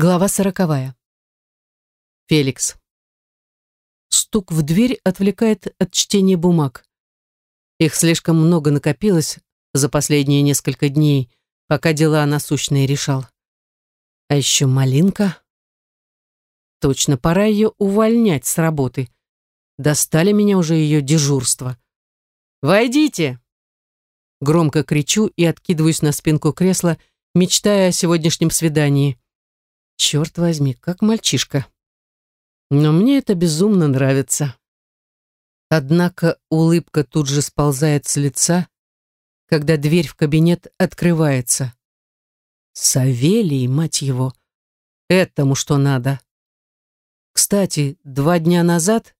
Глава сороковая. Феликс. Стук в дверь отвлекает от чтения бумаг. Их слишком много накопилось за последние несколько дней, пока дела насущные решал. А еще малинка. Точно, пора ее увольнять с работы. Достали меня уже ее дежурство. «Войдите!» Громко кричу и откидываюсь на спинку кресла, мечтая о сегодняшнем свидании. Черт возьми, как мальчишка. Но мне это безумно нравится. Однако улыбка тут же сползает с лица, когда дверь в кабинет открывается. Савелий, мать его, этому что надо. Кстати, два дня назад,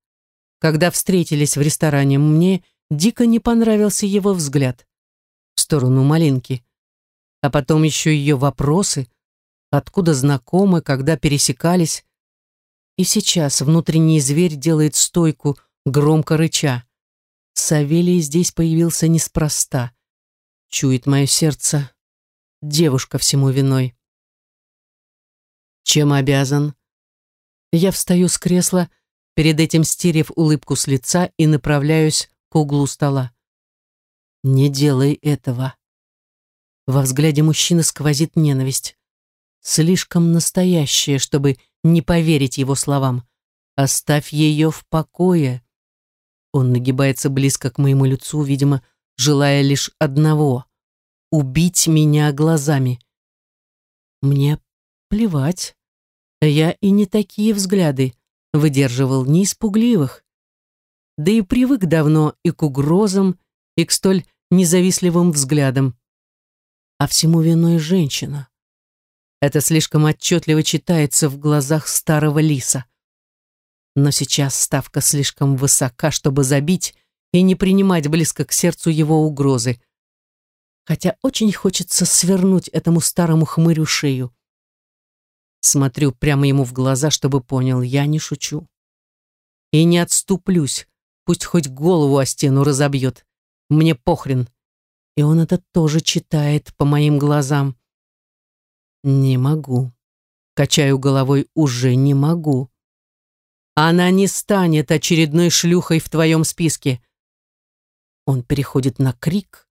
когда встретились в ресторане, мне дико не понравился его взгляд в сторону Малинки. А потом еще ее вопросы — откуда знакомы, когда пересекались. И сейчас внутренний зверь делает стойку, громко рыча. Савелий здесь появился неспроста. Чует мое сердце. Девушка всему виной. Чем обязан? Я встаю с кресла, перед этим стерев улыбку с лица и направляюсь к углу стола. Не делай этого. Во взгляде мужчины сквозит ненависть слишком настоящее, чтобы не поверить его словам. «Оставь ее в покое». Он нагибается близко к моему лицу, видимо, желая лишь одного — убить меня глазами. Мне плевать. Я и не такие взгляды выдерживал, не испугливых. Да и привык давно и к угрозам, и к столь независливым взглядам. А всему виной женщина. Это слишком отчетливо читается в глазах старого лиса. Но сейчас ставка слишком высока, чтобы забить и не принимать близко к сердцу его угрозы. Хотя очень хочется свернуть этому старому хмырю шею. Смотрю прямо ему в глаза, чтобы понял, я не шучу. И не отступлюсь, пусть хоть голову о стену разобьет. Мне похрен. И он это тоже читает по моим глазам. Не могу. Качаю головой, уже не могу. Она не станет очередной шлюхой в твоем списке. Он переходит на крик,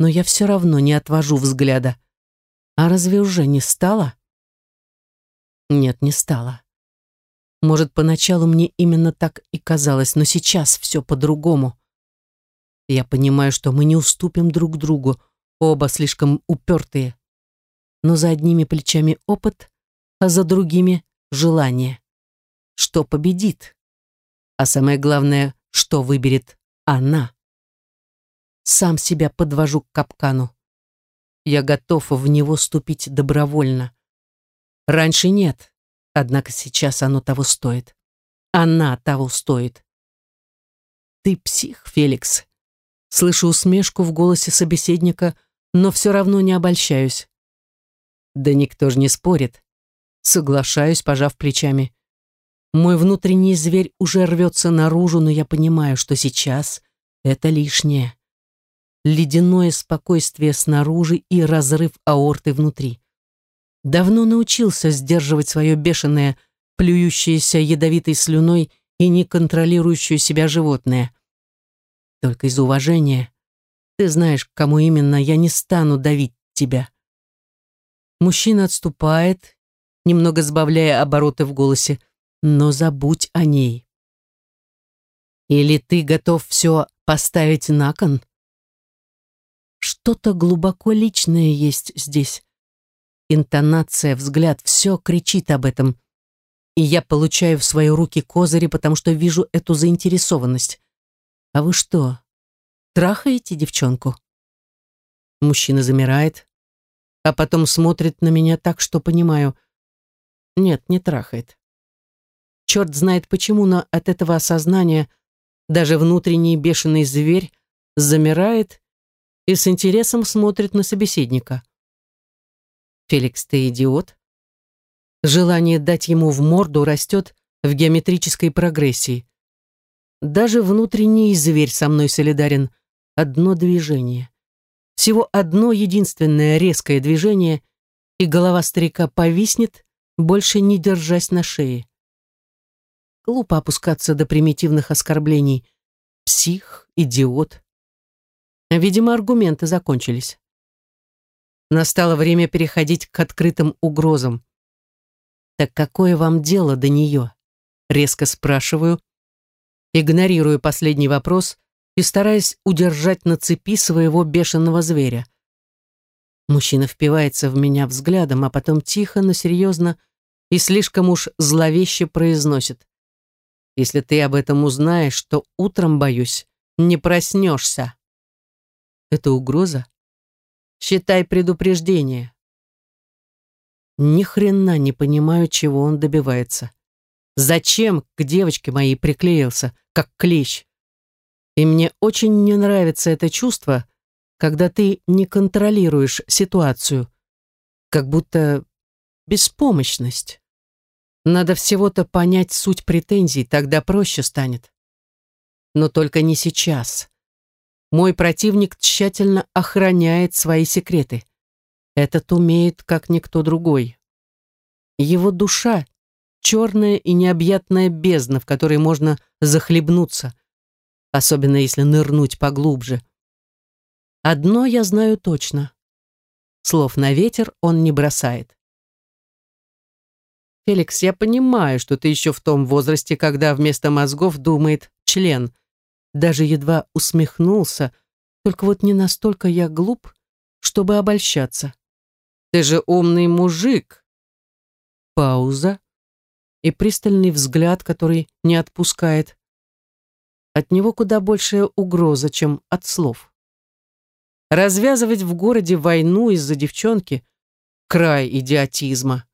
но я все равно не отвожу взгляда. А разве уже не стало? Нет, не стало. Может, поначалу мне именно так и казалось, но сейчас все по-другому. Я понимаю, что мы не уступим друг другу, оба слишком упертые но за одними плечами опыт, а за другими — желание. Что победит? А самое главное, что выберет она? Сам себя подвожу к капкану. Я готов в него ступить добровольно. Раньше нет, однако сейчас оно того стоит. Она того стоит. Ты псих, Феликс. Слышу усмешку в голосе собеседника, но все равно не обольщаюсь. Да никто же не спорит. Соглашаюсь, пожав плечами. Мой внутренний зверь уже рвется наружу, но я понимаю, что сейчас это лишнее. Ледяное спокойствие снаружи и разрыв аорты внутри. Давно научился сдерживать свое бешеное, плюющееся ядовитой слюной и не контролирующее себя животное. Только из уважения. Ты знаешь, кому именно я не стану давить тебя. Мужчина отступает, немного сбавляя обороты в голосе. Но забудь о ней. Или ты готов все поставить на кон? Что-то глубоко личное есть здесь. Интонация, взгляд, все кричит об этом. И я получаю в свои руки козыри, потому что вижу эту заинтересованность. А вы что, трахаете девчонку? Мужчина замирает, а потом смотрит на меня так, что понимаю. Нет, не трахает. Черт знает почему, но от этого осознания даже внутренний бешеный зверь замирает и с интересом смотрит на собеседника. Феликс, ты идиот? Желание дать ему в морду растет в геометрической прогрессии. Даже внутренний зверь со мной солидарен. Одно движение. Всего одно единственное резкое движение, и голова старика повиснет, больше не держась на шее. Глупо опускаться до примитивных оскорблений. Псих, идиот. Видимо, аргументы закончились. Настало время переходить к открытым угрозам. «Так какое вам дело до нее?» Резко спрашиваю, игнорирую последний вопрос и стараясь удержать на цепи своего бешеного зверя. Мужчина впивается в меня взглядом, а потом тихо, но серьезно и слишком уж зловеще произносит. «Если ты об этом узнаешь, то утром, боюсь, не проснешься». Это угроза? Считай предупреждение. Ни хрена не понимаю, чего он добивается. Зачем к девочке моей приклеился, как клещ? И мне очень не нравится это чувство, когда ты не контролируешь ситуацию, как будто беспомощность. Надо всего-то понять суть претензий, тогда проще станет. Но только не сейчас. Мой противник тщательно охраняет свои секреты. Этот умеет, как никто другой. Его душа — черная и необъятная бездна, в которой можно захлебнуться, особенно если нырнуть поглубже. Одно я знаю точно. Слов на ветер он не бросает. «Феликс, я понимаю, что ты еще в том возрасте, когда вместо мозгов думает член», даже едва усмехнулся, только вот не настолько я глуп, чтобы обольщаться. Ты же умный мужик. Пауза и пристальный взгляд, который не отпускает. От него куда большая угроза, чем от слов. Развязывать в городе войну из-за девчонки — край идиотизма.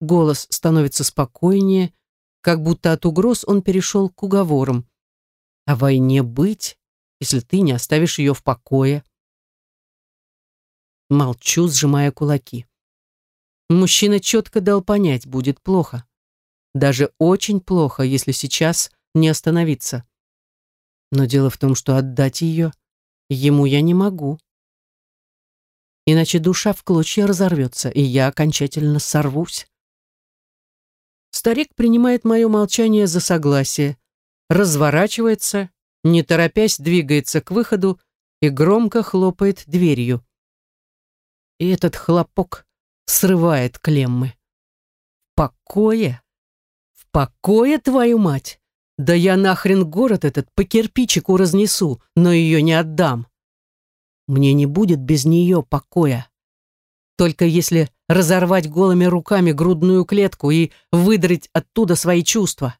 Голос становится спокойнее, как будто от угроз он перешел к уговорам о войне быть, если ты не оставишь ее в покое. Молчу, сжимая кулаки. Мужчина четко дал понять, будет плохо. Даже очень плохо, если сейчас не остановиться. Но дело в том, что отдать ее ему я не могу. Иначе душа в клочья разорвется, и я окончательно сорвусь. Старик принимает мое молчание за согласие, разворачивается, не торопясь двигается к выходу и громко хлопает дверью. И этот хлопок срывает клеммы. В покое? В покое, твою мать? Да я нахрен город этот по кирпичику разнесу, но ее не отдам. Мне не будет без нее покоя. Только если разорвать голыми руками грудную клетку и выдрать оттуда свои чувства.